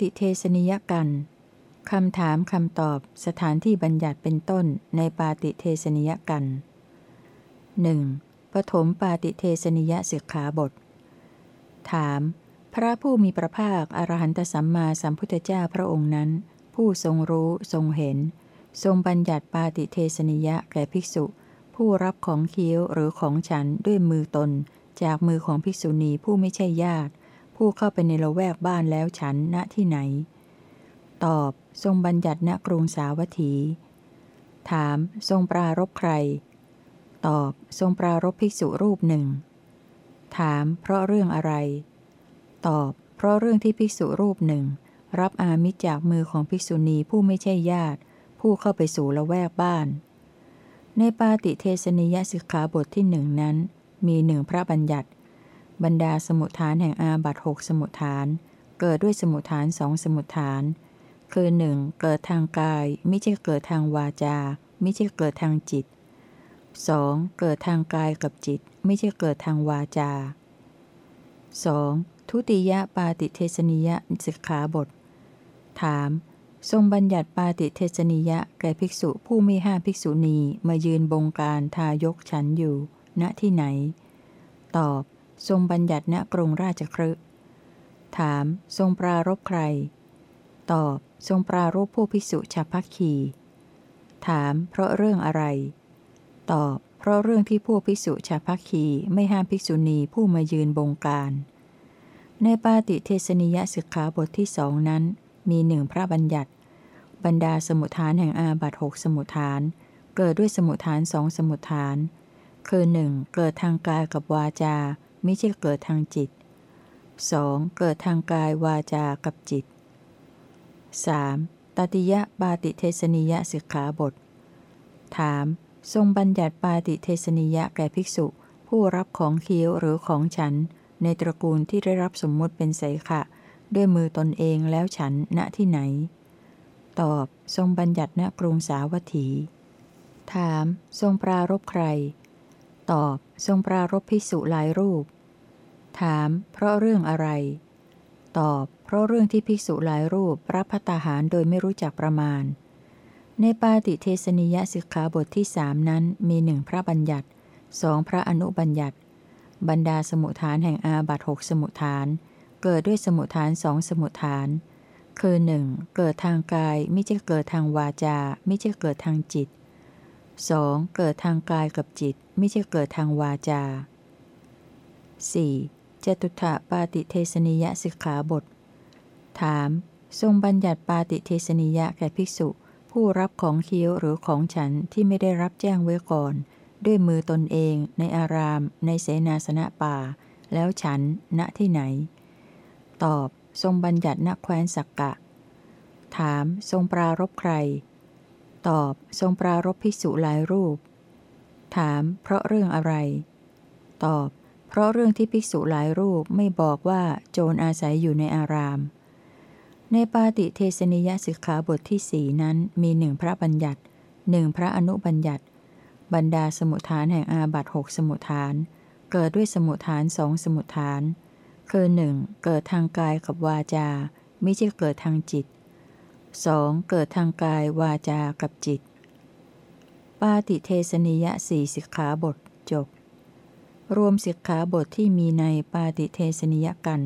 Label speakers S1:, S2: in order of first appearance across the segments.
S1: ฏิเทสนิยกันคำถามคำตอบสถานที่บัญญัติเป็นต้นในปาติเทสนิยกันหนึ่งปฐมปาติเทสนิยสิกขาบท ถาม พระผู้มีพระภาคอรหันตสัมมาสัมพุทธเจ้าพระองค์นั้น ผู้ทรงรู้ทรงเห็น ทรงบัญญัติปาติเทสนิยะแก่ภิกษุ ผู้รับของเคี้ยวหรือของฉันด้วยมือตน จากมือของภิกษุณีผู้ไม่ใช่ญาติ ผู้เข้าไปในละแวกบ้านแล้วฉันณที่ไหน ตอบ ทรงบัญญัติณกรุงสาวัตถี ถาม ทรงปรารบใคร ตอบ ทรงปรารบภิกษุรูปหนึ่ง ถาม เพราะเรื่องอะไร ตอบ เพราะเรื่องที่ภิกษุรูปหนึ่ง รับอามิจจากมือของภิกษุณีผู้ไม่ใช่ญาติ ผู้เข้าไปสู่ละแวกบ้าน ในปาติเทสนิยสิกขาบทที่หนึ่งนั้น มีหนึ่งพระบัญญัติ บรรดาสมุทฐานแห่งอาบัตหกสมุทฐาน เกิดด้วยสมุทฐานสองสมุทฐาน คือหนึ่งเกิดทางกาย ไม่ใช่เกิดทางวาจา ไม่ใช่เกิดทางจิต 2. เกิดทางกายกับจิต ไม่ใช่เกิดทางวาจา 2. ทุติยปาติเทสนิยสิกขาบท ถาม ทรงบัญญัติปาติเทสนิยะแก่ภิกษุผู้มีห้าภิกษุณีมายืนบงการทายกฉันอยู่ ณที่ไหน ตอบ ทรงบัญญัติณกรุงราชครึถาม ทรงปรารบใคร ตอบ ทรงปรารบผู้ภิกษุฉับพักขีถาม เพราะเรื่องอะไร ตอบ เพราะเรื่องที่พวกภิกษุชาพักคีไม่ห้ามภิกษุณีผู้มายืนบงการ ในปาติเทสนิยสิกขาบทที่สองนั้น มีหนึ่งพระบัญญัติ บรรดาสมุทฐานแห่งอาบัตหกสมุทฐาน เกิดด้วยสมุทฐานสองสมุทฐาน คือหนึ่งเกิดทางกายกับวาจา ไม่ใช่เกิดทางจิต 2. เกิดทางกายวาจากับจิต 3. ตติยะปาติเทสนิยสิกขาบท ถาม ทรงบัญญัติปาติเทสนิยะแก่ภิกษุ ผู้รับของเคี้ยวหรือของฉัน ในตระกูลที่ได้รับสมมุติเป็นไสขะ ด้วยมือตนเองแล้วฉันณที่ไหน ตอบ ทรงบัญญัติณกรุงสาวัตถี ถาม ทรงปรารบใคร ตอบ ทรงปรารบภิกษุหลายรูป ถาม เพราะเรื่องอะไร ตอบ เพราะเรื่องที่ภิกษุหลายรูปรับพัตาหารโดยไม่รู้จักประมาณ ในปาติเทสนิยสิกขาบทที่สามนั้นมีหนึ่งพระบัญญัติสองพระอนุบัญญัติ บรรดาสมุทฐานแห่งอาบัตหกสมุทฐาน เกิดด้วยสมุทฐานสองสมุทฐาน คือหนึ่งเกิดทางกายไม่ใช่เกิดทางวาจา ไม่ใช่เกิดทางจิต 2. เกิดทางกายกับจิต ไม่ใช่เกิดทางวาจา 4. จตุถะปาติเทสนิยสิกขาบท ถาม ทรงบัญญัติปาติเทสนิยะแก่ภิกษุ ผู้รับของเคี้ยวหรือของฉันที่ไม่ได้รับแจ้งไว้ก่อน ด้วยมือตนเองในอาราม ในเสนาสนะป่า แล้วฉัน ณที่ไหน ตอบ ทรงบัญญัติณแคว้นสักกะ ถาม ทรงปรารบใคร ตอบทรงปรารบภิกษุหลายรูป ถาม เพราะเรื่องอะไร ตอบ เพราะเรื่องที่ภิกษุหลายรูปไม่บอกว่าโจรอาศัยอยู่ในอาราม ในปาติเทสนิยสิกขาบทที่สี่นั้นมีหนึ่งพระบัญญัติหนึ่งพระอนุบัญญัติ บรรดาสมุทฐานแห่งอาบัตหกสมุทฐาน เกิดด้วยสมุทฐานสองสมุทฐาน คือหนึ่งเกิดทางกายกับวาจา ไม่ใช่เกิดทางจิต 2. เกิดทางกายวาจากับจิต ปาติเทสนิยะสี่สิกขาบทจบ รวมสิกขาบทที่มีในปาติเทสนิยกัน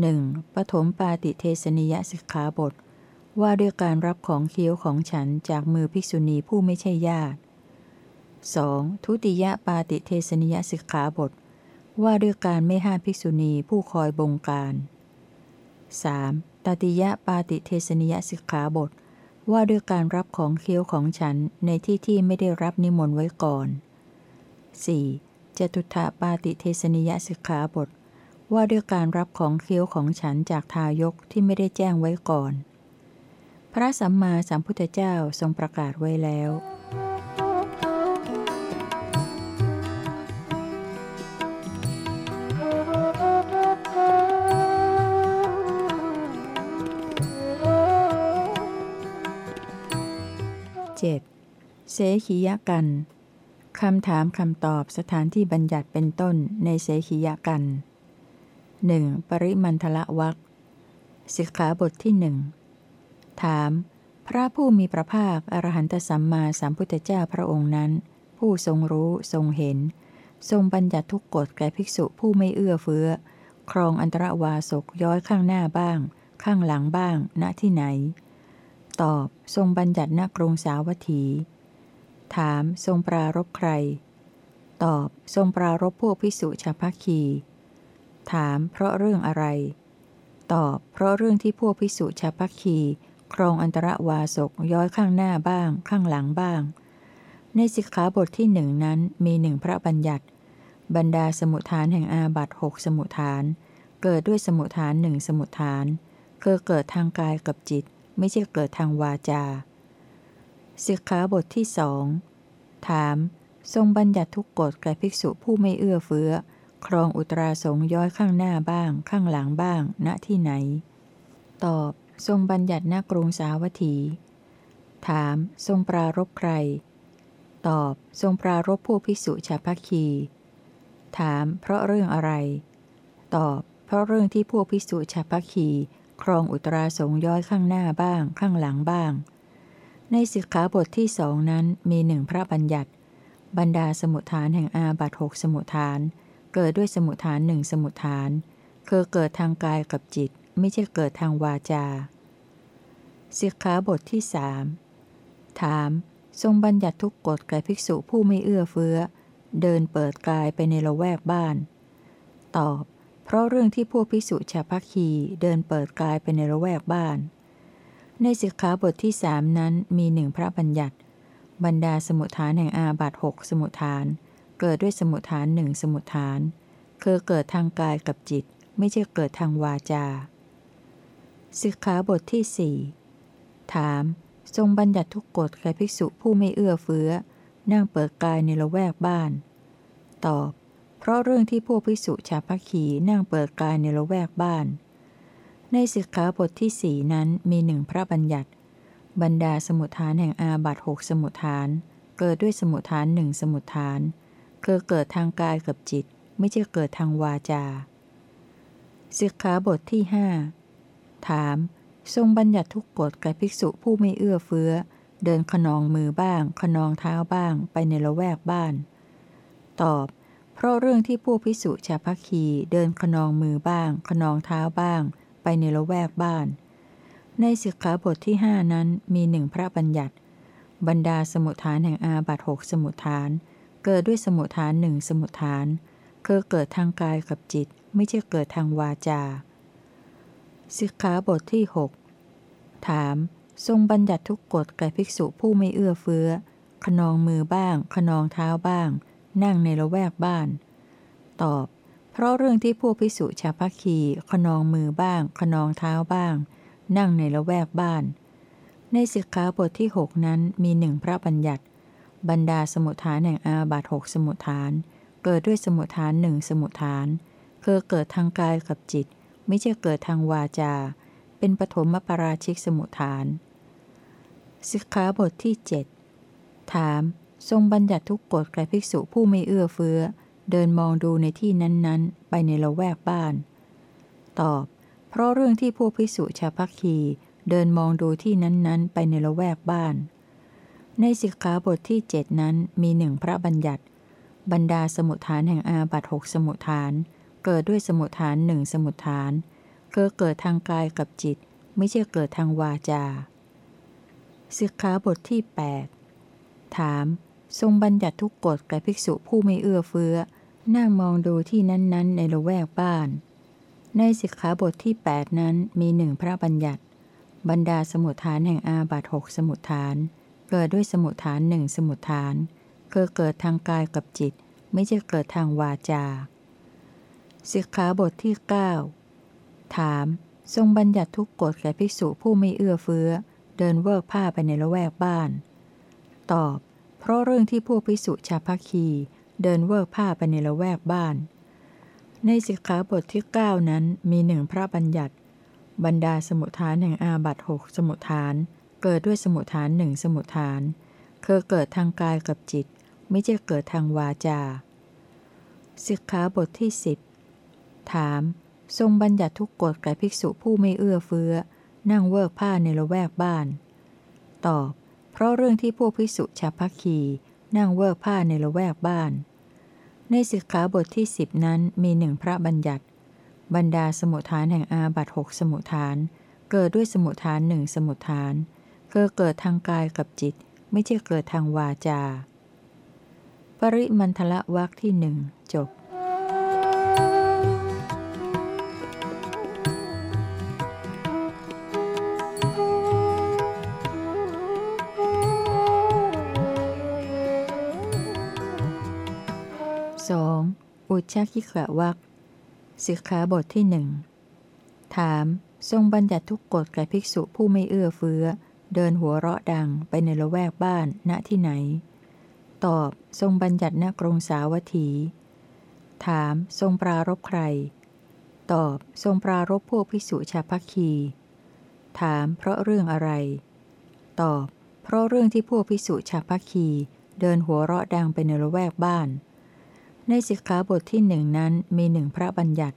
S1: หนึ่งปฐมปาติเทสนิยสิกขาบท ว่าด้วยการรับของเคี้ยวของฉันจากมือภิกษุณีผู้ไม่ใช่ญาติ 2. ทุติยปาติเทสนิยสิกขาบท ว่าด้วยการไม่ห้ามภิกษุณีผู้คอยบงการ 3. ตติยปาติเทสนิยสิกขาบท ว่าด้วยการรับของเคี้ยวของฉันในที่ที่ไม่ได้รับนิมนต์ไว้ก่อน 4. จตุถาปาติเทสนิยสิกขาบท ว่าด้วยการรับของเคี้ยวของฉันจากทายกที่ไม่ได้แจ้งไว้ก่อน พระสัมมาสัมพุทธเจ้าทรงประกาศไว้แล้ว เสขียกันคำถามคำตอบสถานที่บัญญัติเป็นต้นในเสขียกันหนึ่งปริมันทละวักสิกขาบทที่หนึ่งถาม พระผู้มีพระภาค อรหันตสัมมาสัมพุทธเจ้าพระองค์นั้น ผู้ทรงรู้ทรงเห็น ทรงบัญญัติทุกกฎแก่ภิกษุผู้ไม่เอื้อเฟื้อ ครองอันตรวาสกย้อยข้างหน้าบ้าง ข้างหลังบ้าง ณที่ไหน ตอบทรงบัญญัติณกรุงสาวัตถี ถามทรงปรารบใคร ตอบทรงปรารบพวกภิกษุชาพคี ถามเพราะเรื่องอะไร ตอบ เพราะเรื่องที่พวกภิกษุชาพคีครองอันตรวาสกย้อยข้างหน้าบ้าง ข้างหลังบ้าง ในสิกขาบทที่หนึ่งนั้นมีหนึ่งพระบัญญัติ บรรดาสมุทฐานแห่งอาบัตหกสมุทฐาน เกิดด้วยสมุทฐานหนึ่งสมุทฐานคือเกิดทางกายกับจิต ไม่ใช่เกิดทางวาจา สิกขาบทที่สองถาม ทรงบัญญัติทุกกฎแก่ภิกษุผู้ไม่เอื้อเฟื้อ ครองอุตราสงย้อยข้างหน้าบ้าง ข้างหลังบ้าง ณที่ไหน ตอบ ทรงบัญญัติณกรุงสาวัตถี ถาม ทรงปรารบใคร ตอบ ทรงปรารบผู้ภิกษุชาพักคี ถาม เพราะเรื่องอะไร ตอบ เพราะเรื่องที่พวกภิกษุชาพักคี ครองอุตราสงย้อยข้างหน้าบ้าง ข้างหลังบ้าง ในสิกขาบทที่สองนั้นมีหนึ่งพระบัญญัติ บรรดาสมุทฐานแห่งอาบัตหกสมุทฐาน เกิดด้วยสมุทฐานหนึ่งสมุทฐาน คือเกิดทางกายกับจิต ไม่ใช่เกิดทางวาจาสิกขาบทที่สามถาม ทรงบัญญัติทุกกฎแก่ภิกษุผู้ไม่เอื้อเฟื้อ เดินเปิดกายไปในละแวกบ้าน ตอบ เพราะเรื่องที่พวกภิกษุชาพักคีเดินเปิดกายไปในละแวกบ้าน ในสิกขาบทที่สามนั้นมีหนึ่งพระบัญญัติ บรรดาสมุทฐานแห่งอาบัตหกสมุทฐาน เกิดด้วยสมุทฐานหนึ่งสมุทฐาน คือเกิดทางกายกับจิต ไม่ใช่เกิดทางวาจาสิกขาบทที่สี่ถาม ทรงบัญญัติทุกกฎแก่ภิกษุผู้ไม่เอื้อเฟื้อ นั่งเปิดกายในละแวกบ้าน ตอบ เพราะเรื่องที่พวกภิกษุชาพักขีนั่งเปิดกายในละแวกบ้าน ในสิกขาบทที่สี่นั้นมีหนึ่งพระบัญญัติ บรรดาสมุทฐานแห่งอาบัตหกสมุทฐาน เกิดด้วยสมุทฐานหนึ่งสมุทฐาน คือเกิดทางกายกับจิต ไม่ใช่เกิดทางวาจาสิกขาบทที่ห้าถาม ทรงบัญญัติทุกกฎแก่ภิกษุผู้ไม่เอื้อเฟื้อ เดินขนองมือบ้าง ขนองเท้าบ้าง ไปในละแวกบ้าน ตอบ เพราะเรื่องที่ผู้ภิกษุชาพัคีเดินขนองมือบ้าง ขนองเท้าบ้าง ไปในละแวกบ้าน ในสิกขาบทที่ห้านั้นมีหนึ่งพระบัญญัติ บรรดาสมุทฐานแห่งอาบัตหกสมุทฐาน เกิดด้วยสมุทฐานหนึ่งสมุทฐาน คือเกิดทางกายกับจิต ไม่ใช่เกิดทางวาจาสิกขาบทที่ 6 ถาม ทรงบัญญัติทุกกฎแก่ภิกษุผู้ไม่เอื้อเฟื้อ ขนองมือบ้าง ขนองเท้าบ้าง นั่งในละแวกบ้าน ตอบ เพราะเรื่องที่พวกภิกษุชาพักคีขนองมือบ้าง ขนองเท้าบ้าง นั่งในละแวกบ้าน ในสิกขาบทที่6นั้นมีหนึ่งพระบัญญัติ บรรดาสมุทฐานแห่งอาบัตหกสมุทฐาน เกิดด้วยสมุทฐานหนึ่งสมุทฐาน คือเกิดทางกายกับจิต ไม่ใช่เกิดทางวาจา เป็นปฐมปราชิกสมุทฐาน สิกขาบทที่ 7 ถาม ทรงบัญญัติทุกกฎแก่ภิกษุผู้ไม่เอื้อเฟื้อ เดินมองดูในที่นั้นๆ ไปในละแวกบ้าน ตอบ เพราะเรื่องที่พวกภิกษุชาพักคีเดินมองดูที่นั้นๆ ไปในละแวกบ้าน ในสิกขาบทที่เจ็ดนั้นมีหนึ่งพระบัญญัติ บรรดาสมุทฐานแห่งอาบัตหกสมุทฐาน เกิดด้วยสมุทฐานหนึ่งสมุทฐานคือเกิดทางกายกับจิต ไม่ใช่เกิดทางวาจาสิกขาบทที่ 8 ถาม ทรงบัญญัติทุกกฎแก่ภิกษุผู้ไม่เอื้อเฟื้อ นั่งมองดูที่นั้นๆ ในละแวกบ้าน ในสิกขาบทที่ 8 นั้นมีหนึ่งพระบัญญัติ บรรดาสมุทฐานแห่งอาบัตหกสมุทฐาน เกิดด้วยสมุทฐานหนึ่งสมุทฐานคือเกิดทางกายกับจิต ไม่ใช่เกิดทางวาจาสิกขาบทที่ 9 ถาม ทรงบัญญัติทุกกฎแก่ภิกษุผู้ไม่เอื้อเฟื้อ เดินเวิกผ้าไปในละแวกบ้าน ตอบ เพราะเรื่องที่พวกภิกษุชาพักคี เดินเวิกผ้าไปในละแวกบ้าน ในสิกขาบทที่ 9 นั้นมีหนึ่งพระบัญญัติ บรรดาสมุทฐานแห่งอาบัตหกสมุทฐาน เกิดด้วยสมุทฐานหนึ่งสมุทฐาน คือเกิดทางกายกับจิต ไม่ใช่เกิดทางวาจาสิกขาบทที่ 10 ถาม ทรงบัญญัติทุกกฎแก่ภิกษุผู้ไม่เอื้อเฟื้อ นั่งเวิกผ้าในละแวกบ้าน ตอบ เพราะเรื่องที่พวกภิกษุชาวพักคีนั่งเวิกผ้าในละแวกบ้าน ในสิกขาบทที่สิบนั้นมีหนึ่งพระบัญญัติ บรรดาสมุทฐานแห่งอาบัตหกสมุทฐาน เกิดด้วยสมุทฐานหนึ่งสมุทฐานคือเกิดทางกายกับจิต ไม่ใช่เกิดทางวาจา ปริมันทละวักที่หนึ่งจบ อุชาคิขะวักสิกขาบทที่หนึ่งถาม ทรงบัญญัติทุกกฎแก่ภิกษุผู้ไม่เอื้อเฟื้อ เดินหัวเราะดังไปในละแวกบ้านณที่ไหน ตอบ ทรงบัญญัติณกรงสาวัตถี ถาม ทรงปรารบใคร ตอบ ทรงปรารบพวกภิกษุชาพักคี ถาม เพราะเรื่องอะไร ตอบ เพราะเรื่องที่พวกภิกษุชาพักคี เดินหัวเราะดังไปในละแวกบ้าน ในสิกขาบทที่หนึ่งนั้นมีหนึ่งพระบัญญัติ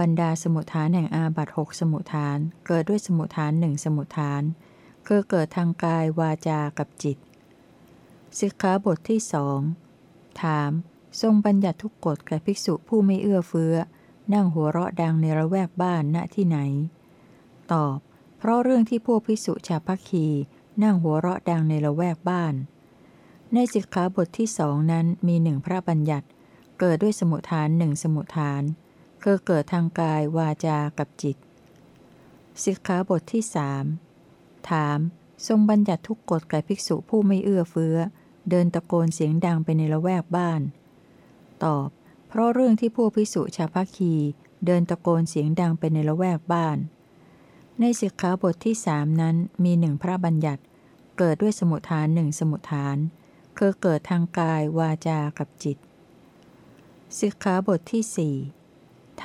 S1: บรรดาสมุทฐานแห่งอาบัตหกสมุทฐาน เกิดด้วยสมุทฐานหนึ่งสมุทฐาน คือเกิดทางกายวาจากับจิต สิกขาบทที่สองถาม ทรงบัญญัติทุกกฎแก่ภิกษุผู้ไม่เอื้อเฟื้อ นั่งหัวเราะดังในระแวกบ้านณที่ไหน ตอบ เพราะเรื่องที่พวกภิกษุชาวพัคีนั่งหัวเราะดังในระแวกบ้าน ในสิกขาบทที่สองนั้นมีหนึ่งพระบัญญัติ เกิดด้วยสมุทฐานหนึ่งสมุทฐาน คือเกิดทางกายวาจากับจิต สิกขาบทที่สถาม ทรงบัญญัติทุกกฎแก่ภิกษุผู้ไม่เอื้อเฟื้อ เดินตะโกนเสียงดังไปในละแวกบ้าน ตอบ เพราะเรื่องที่พวกภิกษุชาวพัคี เดินตะโกนเสียงดังไปในละแวกบ้าน ในสิกขาบทที่สามนั้นมีหนึ่งพระบัญญัติ เกิดด้วยสมุทฐานหนึ่งสมุทฐาน คือเกิดทางกายวาจากับจิต สิกขาบทที่ส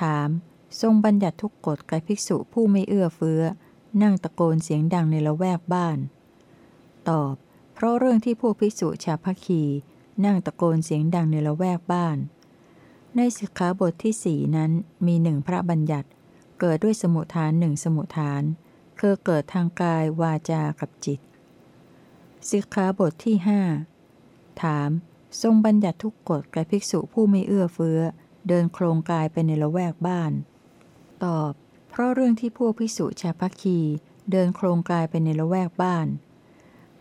S1: ถาม ทรงบัญญัติทุกกฎแก่ภิกษุผู้ไม่เอื้อเฟื้อ นั่งตะโกนเสียงดังในละแวกบ้าน ตอบ เพราะเรื่องที่พวกภิกษุชาวพัคี นั่งตะโกนเสียงดังในละแวกบ้าน ในสิกขาบทที่สี่นั้นมีหนึ่งพระบัญญัติ เกิดด้วยสมุทฐานหนึ่งสมุทฐาน คือเกิดทางกายวาจากับจิตสิกขาบทที่หถาม ทรงบัญญัติทุกกฎแก่ภิกษุผู้ไม่เอื้อเฟื้อ เดินโครงกายไปในละแวกบ้าน ตอบ เพราะเรื่องที่พวกภิกษุชาพัคี เดินโครงกายไปในละแวกบ้าน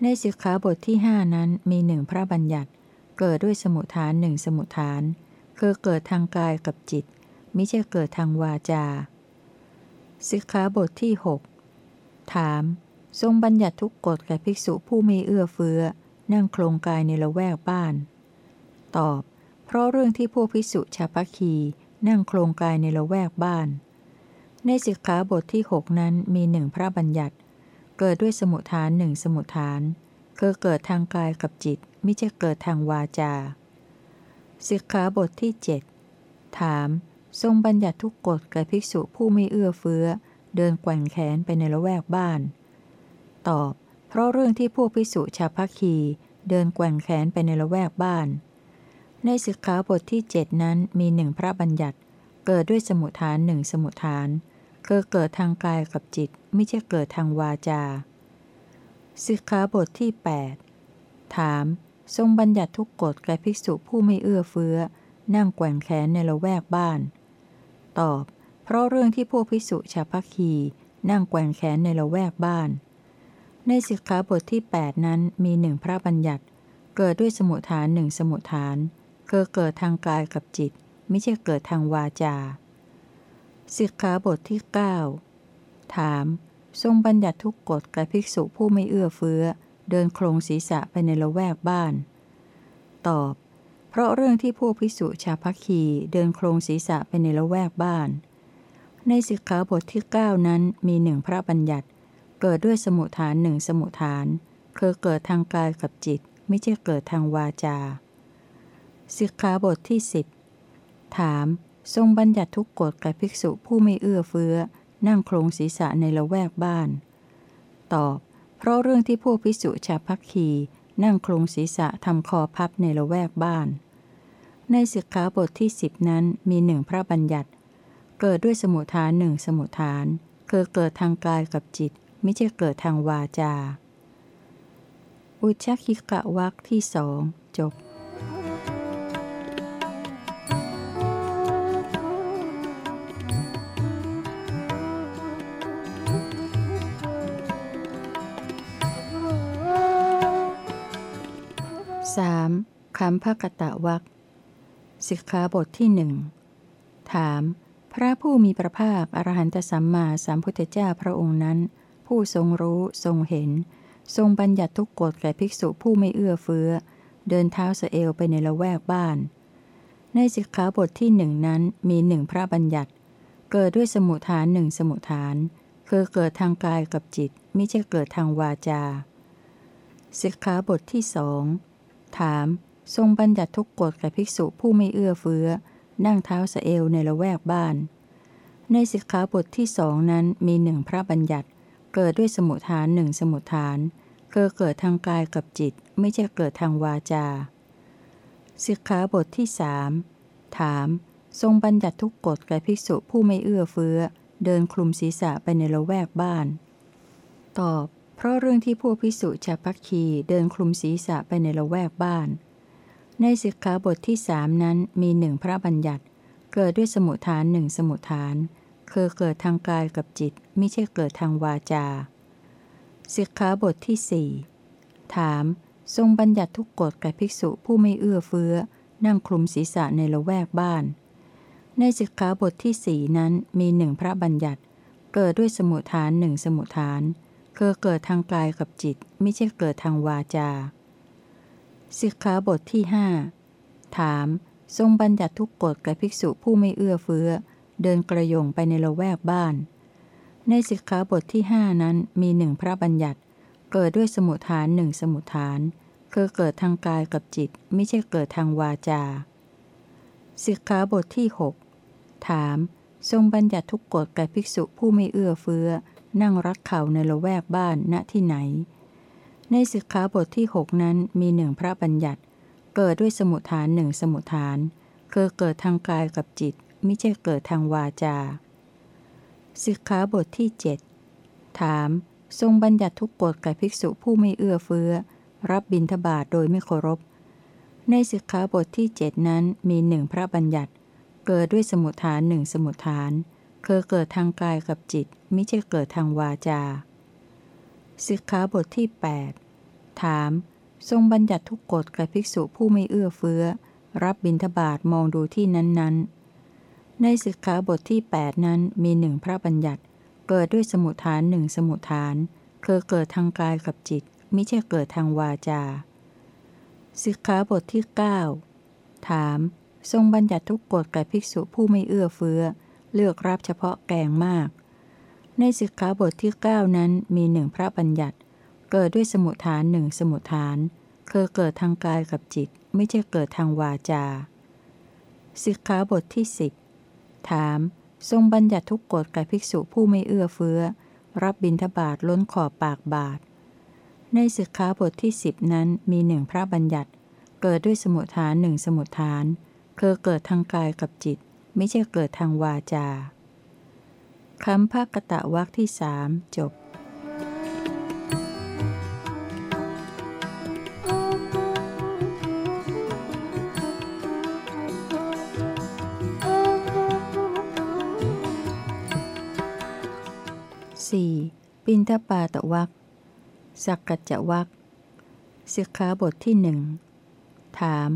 S1: ในสิกขาบทที่หนั้นมีหนึ่งพระบัญญัติ เกิดด้วยสมุทฐานหนึ่งสมุทฐาน คือเกิดทางกายกับจิตมิใช่เกิดทางวาจาสิกขาบทที่ 6 ถาม ทรงบัญญัติทุกกฎแก่ภิกษุผู้ไม่เอื้อเฟื้อ นั่งโครงกายในละแวกบ้าน ตอบ เพราะเรื่องที่พวกพิสุชาพัคีนั่งโครงกายในละแวกบ้าน ในสิกขาบทที่หกนั้นมีหนึ่งพระบัญญัติ เกิดด้วยสมุทฐานหนึ่งสมุทฐาน คือเกิดทางกายกับจิต ไม่ใช่เกิดทางวาจา สิกขาบทที่เจ็ดถาม ทรงบัญญัติทุกกฎแก่ภิกษุผู้ไม่เอื้อเฟื้อ เดินแกว่งแขนไปในละแวกบ้าน ตอบ เพราะเรื่องที่พวกภิกษุชาพัคีเดินแกว่งแขนไปในละแวกบ้าน ในสิกขาบทที่เจ็ดนั้นมีหนึ่งพระบัญญัติ เกิดด้วยสมุทฐานหนึ่งสมุทฐานคือเกิดทางกายกับจิต ไม่ใช่เกิดทางวาจา สิกขาบทที่ 8 ถาม ทรงบัญญัติทุกกฎแก่ภิกษุผู้ไม่เอื้อเฟื้อ นั่งแกว่งแขนในละแวกบ้าน ตอบ เพราะเรื่องที่พวกภิกษุชาวพักคีนั่งแกว่งแขนในละแวกบ้าน ในสิกขาบทที่ 8 นั้นมีหนึ่งพระบัญญัติ เกิดด้วยสมุทฐานหนึ่งสมุทฐาน คือเกิดทางกายกับจิต ไม่ใช่เกิดทางวาจาสิกขาบทที่ 9 ถาม ทรงบัญญัติทุกกฎแก่ภิกษุผู้ไม่เอื้อเฟื้อ เดินโครงศีรษะไปในละแวกบ้าน ตอบ เพราะเรื่องที่ผู้ภิกษุชาพักคีเดินโครงศีรษะไปในละแวกบ้าน ในสิกขาบทที่ 9 นั้นมีหนึ่งพระบัญญัติ เกิดด้วยสมุทฐานหนึ่งสมุทฐาน คือเกิดทางกายกับจิต ไม่ใช่เกิดทางวาจา สิกขาบทที่สิบถาม ทรงบัญญัติทุกกฎแก่ภิกษุผู้ไม่เอื้อเฟื้อ นั่งโครงศีรษะในละแวกบ้าน ตอบ เพราะเรื่องที่พวกภิกษุชาพักคี นั่งโครงศีรษะทำคอพับในละแวกบ้าน ในสิกขาบทที่สิบนั้นมีหนึ่งพระบัญญัติ เกิดด้วยสมุทฐานหนึ่งสมุทฐานคือเกิดทางกายกับจิต ไม่ใช่เกิดทางวาจา อุชคิกะวักที่สองจบ 3. คำภกตะวักสิกขาบทที่หนึ่งถาม พระผู้มีพระภาคอรหันตสัมมาสัมพุทธเจ้าพระองค์นั้น ผู้ทรงรู้ทรงเห็น ทรงบัญญัติทุกกฎแก่ภิกษุผู้ไม่เอื้อเฟื้อ เดินเท้าเสเอลไปในละแวกบ้าน ในสิกขาบทที่หนึ่งนั้นมีหนึ่งพระบัญญัติ เกิดด้วยสมุทฐานหนึ่งสมุทฐาน คือเกิดทางกายกับจิต ไม่ใช่เกิดทางวาจาสิกขาบทที่สอง ถาม ทรงบัญญัติทุกกฎแก่ภิกษุผู้ไม่เอื้อเฟื้อ นั่งเท้าสเอลในละแวกบ้าน ในสิกขาบทที่สองนั้นมีหนึ่งพระบัญญัติ เกิดด้วยสมุทฐานหนึ่งสมุทฐานคือเกิดทางกายกับจิต ไม่ใช่เกิดทางวาจาสิกขาบทที่สามถาม ทรงบัญญัติทุกกฎแก่ภิกษุผู้ไม่เอื้อเฟื้อ เดินคลุมศีรษะไปในละแวกบ้าน ตอบ เพราะเรื่องที่พวกพิสุชาพักคีเดินคลุมศีรษะไปในละแวกบ้าน ในสิกขาบทที่สามนั้นมีหนึ่งพระบัญญัติ เกิดด้วยสมุทฐานหนึ่งสมุทฐาน คือเกิดทางกายกับจิตไม่ใช่เกิดทางวาจาสิกขาบทที่สี่ถาม ทรงบัญญัติทุกกฎแก่ภิกษุผู้ไม่เอื้อเฟื้อ นั่งคลุมศีรษะในละแวกบ้าน ในสิกขาบทที่สี่นั้นมีหนึ่งพระบัญญัติ เกิดด้วยสมุทฐานหนึ่งสมุทฐาน คือเกิดทางกายกับจิต ไม่ใช่เกิดทางวาจา สิกขาบทที่หถาม ทรงบัญญัติทุกกฎแก่ภิกษุผู้ไม่เอื้อเฟื้อ เดินกระยงไปในละแวกบ้าน ในสิกขาบทที่หนั้นมีหนึ่งพระบัญญัติ เกิดด้วยสมุทฐานหนึ่งสมุทฐาน คือเกิดทางกายกับจิต ไม่ใช่เกิดทางวาจา สิกขาบทที่ 6 ถาม ทรงบัญญัติทุกกฎแก่ภิกษุผู้ไม่เอื้อเฟื้อ นั่งรักเข่าในละแวกบ้านณที่ไหน ในสิกขาบทที่หกนั้นมีหนึ่งพระบัญญัติ เกิดด้วยสมุทฐานหนึ่งสมุทฐาน คือเกิดทางกายกับจิต ไม่ใช่เกิดทางวาจาสิกขาบทที่เจ็ดถาม ทรงบัญญัติทุกกฎแก่ภิกษุผู้ไม่เอื้อเฟื้อ รับบิณฑบาตโดยไม่เคารพ ในสิกขาบทที่เจ็ดนั้นมีหนึ่งพระบัญญัติ เกิดด้วยสมุทฐานหนึ่งสมุทฐาน คือเกิดทางกายกับจิต ม่ใช่เกิดทางวาจา สิกขาบทที่ 8 ถาม ทรงบัญญัติทุกกฎแก่ภิกษุผู้ไม่เอื้อเฟื้อ รับบิณฑบาตมองดูที่นั้นๆ ในสิกขาบทที่ 8 นั้นมีหนึ่งพระบัญญัติ เกิดด้วยสมุทฐานหนึ่งสมุทฐาน คือเกิดทางกายกับจิตม่ใช่เกิดทางวาจา สิกขาบทที่ 9 ถาม ทรงบัญญัติทุกกฎแก่ภิกษุผู้ไม่เอื้อเฟื้อ เลือกรับเฉพาะแกงมาก ในสิกขาบทที่ 9 นั้นมีหนึ่งพระบัญญัติ เกิดด้วยสมุทฐานหนึ่งสมุทฐานคือเกิดทางกายกับจิต ไม่ใช่เกิดทางวาจาสิกขาบทที่ 10 ถาม ทรงบัญญัติทุกกฎแก่ภิกษุผู้ไม่เอื้อเฟื้อ รับบิณฑบาตล้นขอบปากบาท ในสิกขาบทที่ 10 นั้นมีหนึ่งพระบัญญัติ เกิดด้วยสมุทฐานหนึ่งสมุทฐานคือเกิดทางกายกับจิต ไม่ใช่เกิดทางวาจา คำภาคตะวักที่สามจบสี่ปินทปาตะวักสักกัจจวักสิกขาบทที่หนึ่งถาม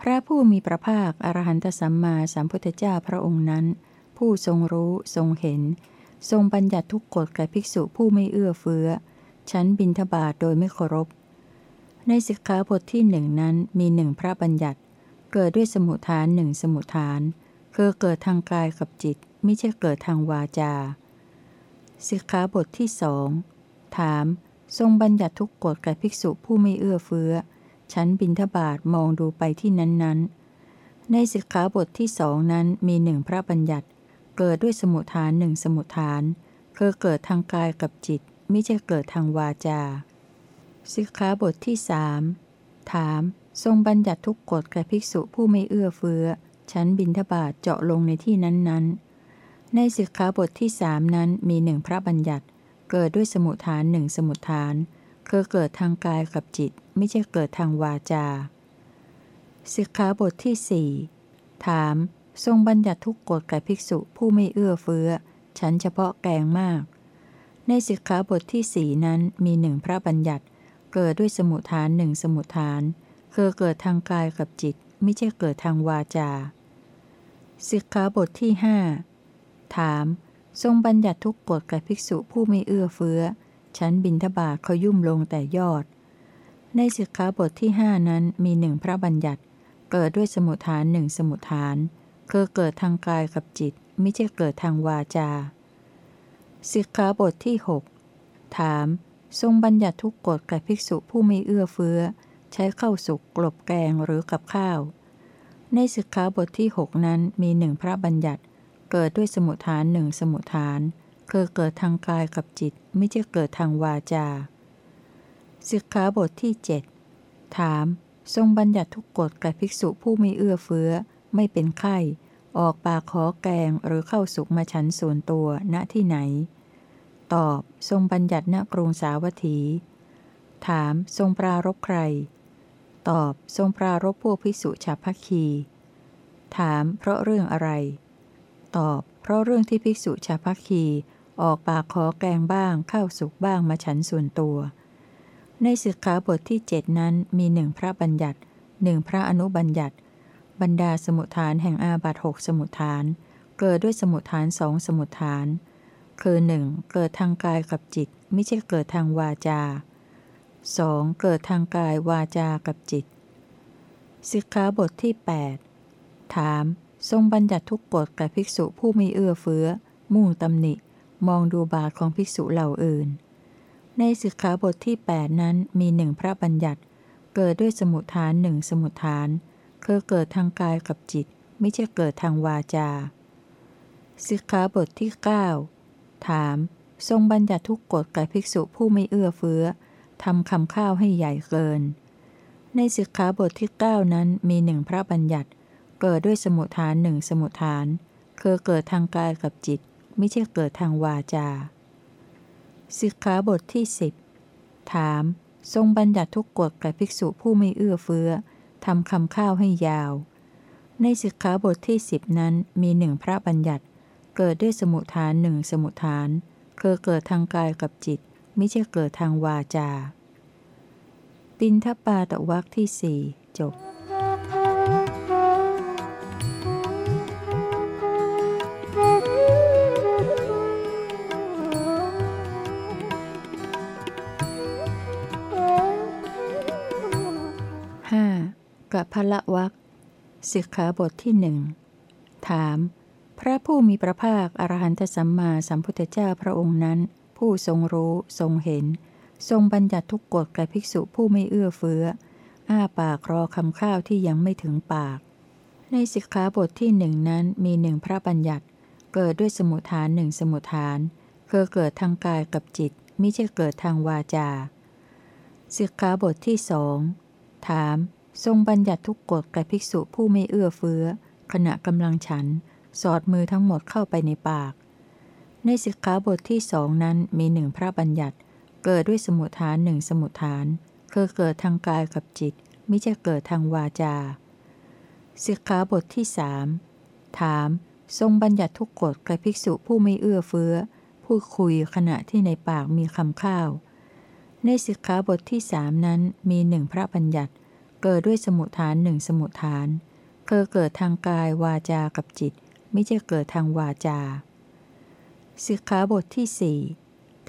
S1: พระผู้มีพระภาค อรหันตสัมมาสัมพุทธเจ้าพระองค์นั้น ผู้ทรงรู้ทรงเห็น ทรงบัญญัติทุกกฎแก่ภิกษุผู้ไม่เอื้อเฟื้อ ชั้นบินทบาทโดยไม่เคารพ ในสิกขาบทที่หนึ่งนั้นมีหนึ่งพระบัญญัติ เกิดด้วยสมุทฐานหนึ่งสมุทฐาน คือเกิดทางกายกับจิต ไม่ใช่เกิดทางวาจา สิกขาบทที่สองถาม ทรงบัญญัติทุกกฎแก่ภิกษุผู้ไม่เอื้อเฟื้อ ชั้นบินทบาทมองดูไปที่นั้นๆในสิกขาบทที่สองนั้นมีหนึ่งพระบัญญัติ เกิดด้วยสมุทฐานหนึ่งสมุทฐานคือเกิดทางกายกับจิต ไม่ใช่เกิดทางวาจาสิกขาบทที่สามถาม ทรงบัญญัติทุกกฎแก่ภิกษุผู้ไม่เอื้อเฟื้อ ชั้นบินทบาทเจาะลงในที่นั้นๆ ในสิกขาบทที่สามนั้นมีหนึ่งพระบัญญัติ เกิดด้วยสมุทฐานหนึ่งสมุทฐานคือเกิดทางกายกับจิต ไม่ใช่เกิดทางวาจาสิกขาบทที่สี่ถาม ทรงบัญญัติทุกกฎแก่ภิกษุผู้ไม่เอื้อเฟื้อ ฉันเฉพาะแกงมาก ในสิกขาบทที่สี่นั้นมีหนึ่งพระบัญญัติ เกิดด้วยสมุทฐานหนึ่งสมุทฐานคือเกิดทางกายกับจิต ไม่ใช่เกิดทางวาจาสิกขาบทที่หถาม ทรงบัญญัติทุกกฎแก่ภิกษุผู้ไม่เอื้อเฟื้อ ฉันบินทบาทเขายุ่มลงแต่ยอด ในสิกขาบทที่หนั้นมีหนึ่งพระบัญญัติ เกิดด้วยสมุทฐานหนึ่งสมุทฐาน คือเกิดทางกายกับจิต ไม่ใช่เกิดทางวาจา สิกขาบทที่ 6 ถาม ทรงบัญญัติทุกกฎแก่ภิกษุผู้ไม่เอื้อเฟื้อ ใช้ข้าวสุกกลบแกงหรือกับข้าว ในสิกขาบทที่ 6 นั้นมีหนึ่งพระบัญญัติ เกิดด้วยสมุทฐานหนึ่งสมุทฐาน คือเกิดทางกายกับจิต ไม่ใช่เกิดทางวาจา สิกขาบทที่ 7 ถาม ทรงบัญญัติทุกกฎแก่ภิกษุผู้ไม่เอื้อเฟื้อ ไม่เป็นไข้ ออกปากขอแกงหรือเข้าสุกมาฉันส่วนตัวณที่ไหน ตอบทรงบัญญัติณกรุงสาวัตถี ถามทรงปรารบใคร ตอบทรงปรารบพวกภิกษุชาพักคี ถามเพราะเรื่องอะไร ตอบเพราะเรื่องที่ภิกษุชาพักคีออกปากขอแกงบ้างข้าวสุกบ้างมาฉันส่วนตัว ในสิกขาบทที่เจ็ดนั้นมีหนึ่งพระบัญญัติหนึ่งพระอนุบัญญัติ บรรดาสมุทฐานแห่งอาบัตหกสมุทฐาน เกิดด้วยสมุทฐานสองสมุทฐาน คือหนึ่งเกิดทางกายกับจิต ไม่ใช่เกิดทางวาจา 2. เกิดทางกายวาจากับจิต สิกขาบทที่ 8 ถาม ทรงบัญญัติทุกกฎแก่ภิกษุผู้ม่เอื้อเฟื้อ มุ่งตำหนิ มองดูบาทของภิกษุเหล่าอื่น ในสิกขาบทที่ 8 นั้นมีหนึ่งพระบัญญัติ เกิดด้วยสมุทฐานหนึ่งสมุทฐาน คือเกิดทางกายกับจิต ไม่ใช่เกิดทางวาจา สิกขาบทที่ 9 ถาม ทรงบัญญัติทุกกฎแก่ภิกษุผู้ไม่เอื้อเฟื้อทำคำข้าวให้ใหญ่เกิน ในสิกขาบทที่ 9 นั้นมีหนึ่งพระบัญญัติ เกิดด้วยสมุทฐานหนึ่งสมุทฐาน คือเกิดทางกายกับจิต ไม่ใช่เกิดทางวาจา สิกขาบทที่สิบถาม ทรงบัญญัติทุกกฎแก่ภิกษุผู้ไม่เอื้อเฟื้อ ทำคำข้าวให้ยาว ในสิกขาบทที่สิบนั้นมีหนึ่งพระบัญญัติ เกิดด้วยสมุทฐานหนึ่งสมุทฐานคือเกิดทางกายกับจิต ไม่ใช่เกิดทางวาจาปินทปาตวักที่สี่จบ พละวักสิกขาบทที่หนึ่งถาม พระผู้มีพระภาคอรหันตสัมมาสัมพุทธเจ้าพระองค์นั้น ผู้ทรงรู้ทรงเห็น ทรงบัญญัติทุกกฎแก่ภิกษุผู้ไม่เอื้อเฟื้อ อ้าปากรอคำข้าวที่ยังไม่ถึงปาก ในสิกขาบทที่หนึ่งนั้นมีหนึ่งพระบัญญัติ เกิดด้วยสมุทฐานหนึ่งสมุทฐานคือเกิดทางกายกับจิตมิใช่เกิดทางวาจาสิกขาบทที่สองถาม ทรงบัญญัติทุกกฎแก่ภิกษุผู้ไม่เอื้อเฟื้อ ขณะกำลังฉัน สอดมือทั้งหมดเข้าไปในปาก ในสิกขาบทที่สองนั้นมีหนึ่งพระบัญญัติ เกิดด้วยสมุทฐานหนึ่งสมุทฐาน คือเกิดทางกายกับจิต ไม่ใช่เกิดทางวาจาสิกขาบทที่สามถาม ทรงบัญญัติทุกกฎแก่ภิกษุผู้ไม่เอื้อเฟื้อ พูดคุยขณะที่ในปากมีคำข้าว ในสิกขาบทที่สามนั้นมีหนึ่งพระบัญญัติ เกิดด้วยสมุทฐานหนึ่งสมุทฐานคือเกิดทางกายวาจากับจิต ไม่ใช่เกิดทางวาจาสิกขาบทที่สี่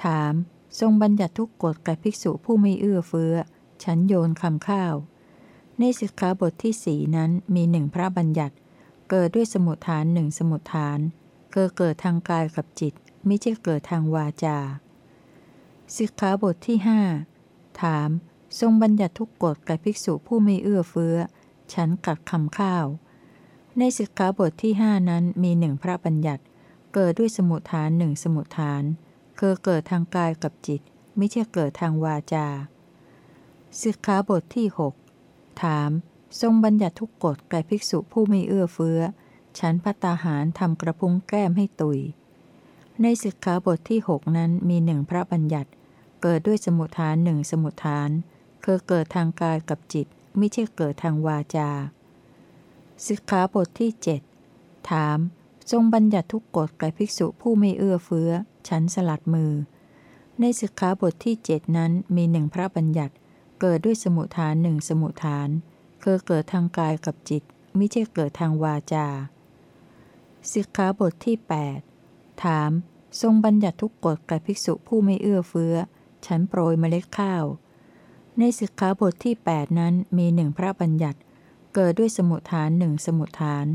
S1: ถาม ทรงบัญญัติทุกกฎแก่ภิกษุผู้ไม่เอื้อเฟื้อ ฉันโยนคำข้าว ในสิกขาบทที่สี่นั้นมีหนึ่งพระบัญญัติ เกิดด้วยสมุทฐานหนึ่งสมุทฐานเกิดเกิดทางกายกับจิต ไม่ใช่เกิดทางวาจาสิกขาบทที่หถาม ทรงบัญญัติทุกกฎแก่ภิกษุผู้ไม่เอื้อเฟื้อ ฉันกัดคำข้าว ในสิกขาบทที่หนั้นมีหนึ่งพระบัญญัติ เกิดด้วยสมุทฐานหนึ่งสมุทฐานคือเกิดทางกายกับจิต ไม่ใช่เกิดทางวาจาสิกขาบทที่ 6 ถาม ทรงบัญญัติทุกกฎแก่ภิกษุผู้ไม่เอื้อเฟื้อ ฉันพัตตาหารทำกระพุ้งแก้มให้ตุย ในสิกขาบทที่หกนั้นมีหนึ่งพระบัญญัติ เกิดด้วยสมุทฐานหนึ่งสมุทฐาน คือเกิดทางกายกับจิต ไม่ใช่เกิดทางวาจาสิกขาบทที่เจ็ดถาม ทรงบัญญัติทุกกฎแก่ภิกษุผู้ไม่เอื้อเฟื้อ ฉันสลัดมือ ในสิกขาบทที่เจ็ดนั้นมีหนึ่งพระบัญญัติ เกิดด้วยสมุทฐานหนึ่งสมุทฐาน คือเกิดทางกายกับจิต ไม่ใช่เกิดทางวาจาสิกขาบทที่ 8 ถาม ทรงบัญญัติทุกกฎแก่ภิกษุผู้ไม่เอื้อเฟื้อ ฉันโปรยเมล็ดข้าว ในสิกขาบทที่ 8 นั้นมีหนึ่งพระบัญญัติ เกิดด้วยสมุทฐานหนึ่งสมุทฐาน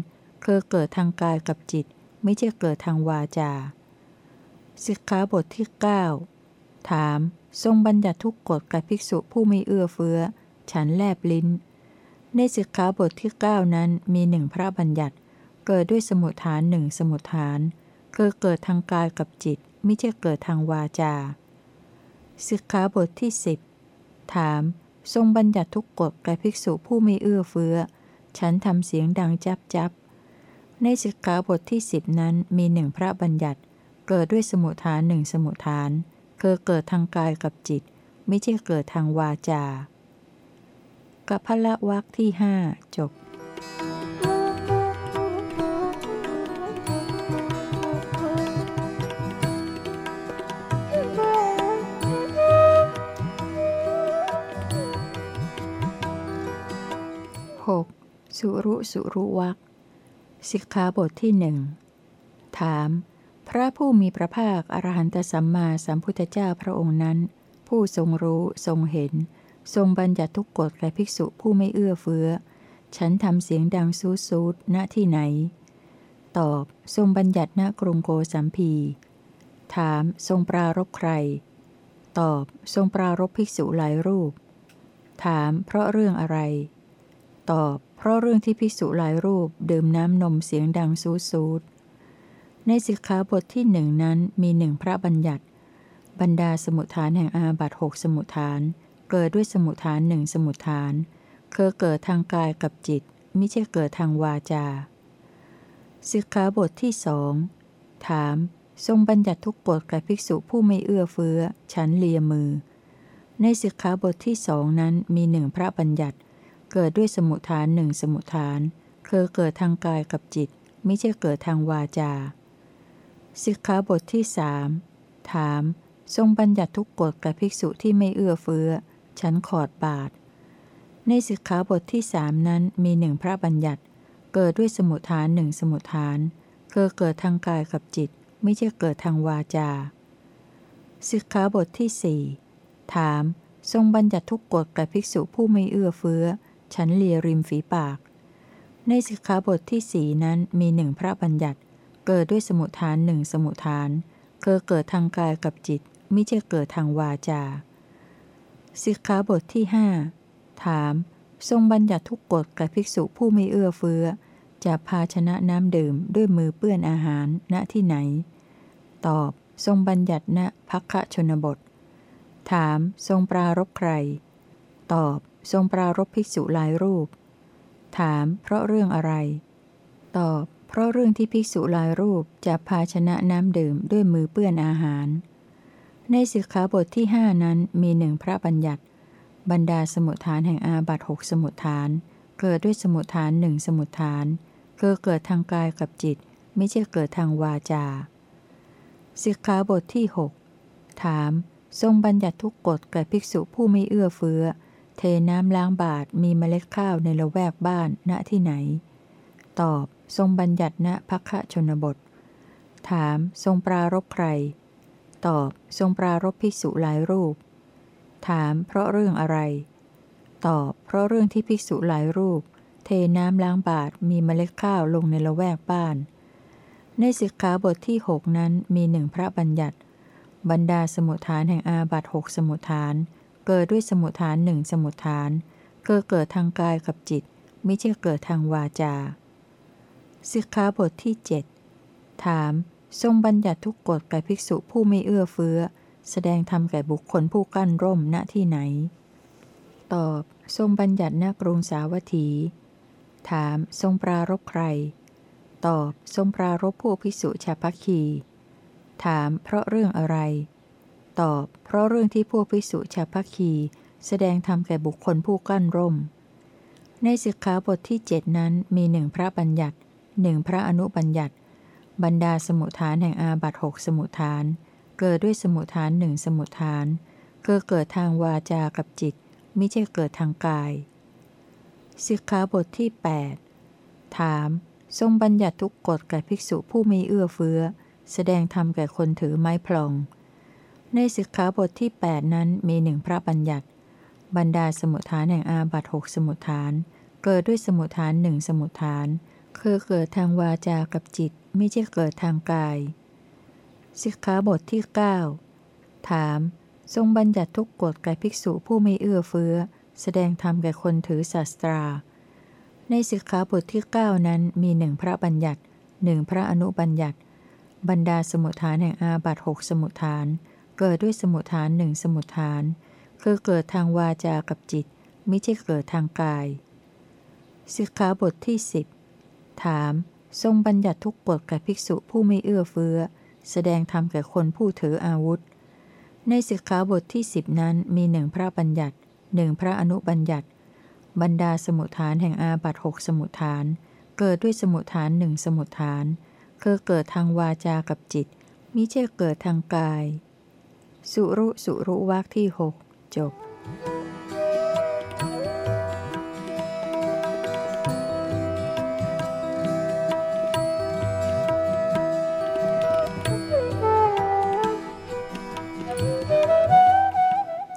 S1: คือเกิดทางกายกับจิต ไม่ใช่เกิดทางวาจาสิกขาบทที่ 9 ถาม ทรงบัญญัติทุกกฎแก่ภิกษุผู้ไม่เอื้อเฟื้อ ฉันแลบลิ้น ในสิกขาบทที่ 9 นั้นมีหนึ่งพระบัญญัติ เกิดด้วยสมุทฐานหนึ่งสมุทฐานคือเกิดทางกายกับจิต ไม่ใช่เกิดทางวาจาสิกขาบทที่ 10 ถาม ทรงบัญญัติทุกกฎแก่ภิกษุผู้ไม่เอื้อเฟื้อ ฉันทำเสียงดังจับจับ ในสิกขาบทที่สิบนั้นมีหนึ่งพระบัญญัติ เกิดด้วยสมุทฐานหนึ่งสมุทฐาน คือเกิดทางกายกับจิต ไม่ใช่เกิดทางวาจากับพละวักที่ห้าจบ สุรุสุรุวักสิกขาบทที่หนึ่งถาม พระผู้มีพระภาคอรหันตสัมมาสัมพุทธเจ้าพระองค์นั้น ผู้ทรงรู้ทรงเห็น ทรงบัญญัติทุกกฎแก่ภิกษุผู้ไม่เอื้อเฟื้อ ฉันทำเสียงดังซูดซูดณที่ไหน ตอบทรงบัญญัติณกรุงโกสัมพี ถามทรงปรารบใคร ตอบทรงปรารบภิกษุหลายรูป ถามเพราะเรื่องอะไร ตอบ เพราะเรื่องที่ภิกษุหลายรูปดื่มน้ำนมเสียงดังซูซูดในสิกขาบทที่หนึ่งนั้นมีหนึ่งพระบัญญัติ บรรดาสมุทฐานแห่งอาบัตหกสมุทฐาน เกิดด้วยสมุทฐานหนึ่งสมุทฐานคือเกิดทางกายกับจิตไม่ใช่เกิดทางวาจาสิกขาบทที่สองถาม ทรงบัญญัติทุกกฎแก่ภิกษุผู้ไม่เอื้อเฟื้อ ฉันเลียมือ ในสิกขาบทที่สองนั้นมีหนึ่งพระบัญญัติ เกิดด้วยสมุทฐานหนึ่งสมุทฐานคือเกิดทางกายกับจิต ไม่ใช่เกิดทางวาจาสิกขาบทที่สามถาม ทรงบัญญัติทุกกฎแก่ภิกษุที่ไม่เอื้อเฟื้อ ฉันขอดบาท ในสิกขาบทที่สามนั้นมีหนึ่งพระบัญญัติ เกิดด้วยสมุทฐานหนึ่งสมุทฐานคือเกิดทางกายกับจิต ไม่ใช่เกิดทางวาจาสิกขาบทที่สี่ถาม ทรงบัญญัติทุกกฎแก่ภิกษุผู้ไม่เอื้อเฟื้อ ฉันเลียริมฝีปาก ในสิกขาบทที่สี่นั้นมีหนึ่งพระบัญญัติ เกิดด้วยสมุทฐานหนึ่งสมุทฐานคือเกิดทางกายกับจิตไม่ใช่เกิดทางวาจาสิกขาบทที่หถาม ทรงบัญญัติทุกกฎแก่ภิกษุผู้ไม่เอื้อเฟื้อ จะภาชนะน้ำดื่มด้วยมือเปื้อนอาหารณที่ไหน ตอบ ทรงบัญญัติณพักคชนบท ถาม ทรงปรารบใคร ตอบ ทรงปรารบภิกษุหลายรูป ถาม เพราะเรื่องอะไร ตอบ เพราะเรื่องที่ภิกษุหลายรูปจะภาชนะน้ำดื่มด้วยมือเปื้อนอาหาร ในสิกขาบทที่หนั้นมีหนึ่งพระบัญญัติ บรรดาสมุทฐานแห่งอาบัตหกสมุทฐาน เกิดด้วยสมุทฐานหนึ่งสมุทฐานคือเกิดทางกายกับจิต ไม่ใช่เกิดทางวาจาสิกขาบทที่ 6 ถาม ทรงบัญญัติทุกกฎแก่ภิกษุผู้ไม่เอื้อเฟื้อ เทน้ำล้างบาทมีเมล็ดข้าวในละแวกบ้านณที่ไหน ตอบ ทรงบัญญัติณพักชนบท ถาม ทรงปรารบใคร ตอบ ทรงปรารบภิกษุหลายรูป ถาม เพราะเรื่องอะไร ตอบ เพราะเรื่องที่ภิกษุหลายรูป เทน้ำล้างบาทมีเมล็ดข้าวลงในละแวกบ้าน ในสิกขาบทที่หกนั้นมีหนึ่งพระบัญญัติ บรรดาสมุทฐานแห่งอาบัตหกสมุทฐาน เกิดด้วยสมุทฐานหนึ่งสมุทฐานเกิดเกิดทางกายกับจิต ไม่ใช่เกิดทางวาจาสิกขาบทที่เจ็ดถาม ทรงบัญญัติทุกกฎแก่ภิกษุผู้ไม่เอื้อเฟื้อ แสดงธรรมแก่บุคคลผู้กั้นร่มณที่ไหน ตอบ ทรงบัญญัติณกรุงสาวัตถี ถาม ทรงปรารบใคร ตอบ ทรงปรารบผู้ภิกษุชาพัคี ถาม เพราะเรื่องอะไร ตอบ เพราะเรื่องที่พวกภิกษุชาพัคี แสดงธรรมแก่บุคคลผู้กั้นร่ม ในสิกขาบทที่เจ็ดนั้นมีหนึ่งพระบัญญัติหนึ่งพระอนุบัญญัติ บรรดาสมุทฐานแห่งอาบัตหกสมุทฐาน เกิดด้วยสมุทฐานหนึ่งสมุทฐานคือเกิดทางวาจากับจิตมิใช่เกิดทางกายสิกขาบทที่ 8 ถาม ทรงบัญญัติทุกกฎแก่ภิกษุผู้มีเอื้อเฟื้อ แสดงธรรมแก่คนถือไม้พลอง ในสิกขาบทที่ 8 นั้นมีหนึ่งพระบัญญัติ บรรดาสมุทฐานแห่งอาบัตหกสมุทฐาน เกิดด้วยสมุทฐานหนึ่งสมุทฐาน คือเกิดทางวาจากับจิตไม่ใช่เกิดทางกาย สิกขาบทที่ 9 ถาม ทรงบัญญัติทุกกฎแก่ภิกษุผู้ไม่เอื้อเฟื้อ แสดงธรรมแก่คนถือศาสตรา ในสิกขาบทที่ 9 นั้นมีหนึ่งพระบัญญัติหนึ่งพระอนุบัญญัติ บรรดาสมุทฐานแห่งอาบัตหกสมุทฐาน เกิดด้วยสมุทฐานหนึ่งสมุทฐาน คือเกิดทางวาจากับจิต ไม่ใช่เกิดทางกาย สิกขาบทที่ 10 ถาม ทรงบัญญัติทุกกฎแก่ภิกษุผู้ไม่เอื้อเฟื้อ แสดงธรรมแก่คนผู้ถืออาวุธ ในสิกขาบทที่สิบนั้นมีหนึ่งพระบัญญัติหนึ่งพระอนุบัญญัติ บรรดาสมุทฐานแห่งอาบัตหกสมุทฐาน เกิดด้วยสมุทฐานหนึ่งสมุทฐาน คือเกิดทางวาจากับจิตมิใช่เกิดทางกาย สุรุสุรุวักที่หกจบ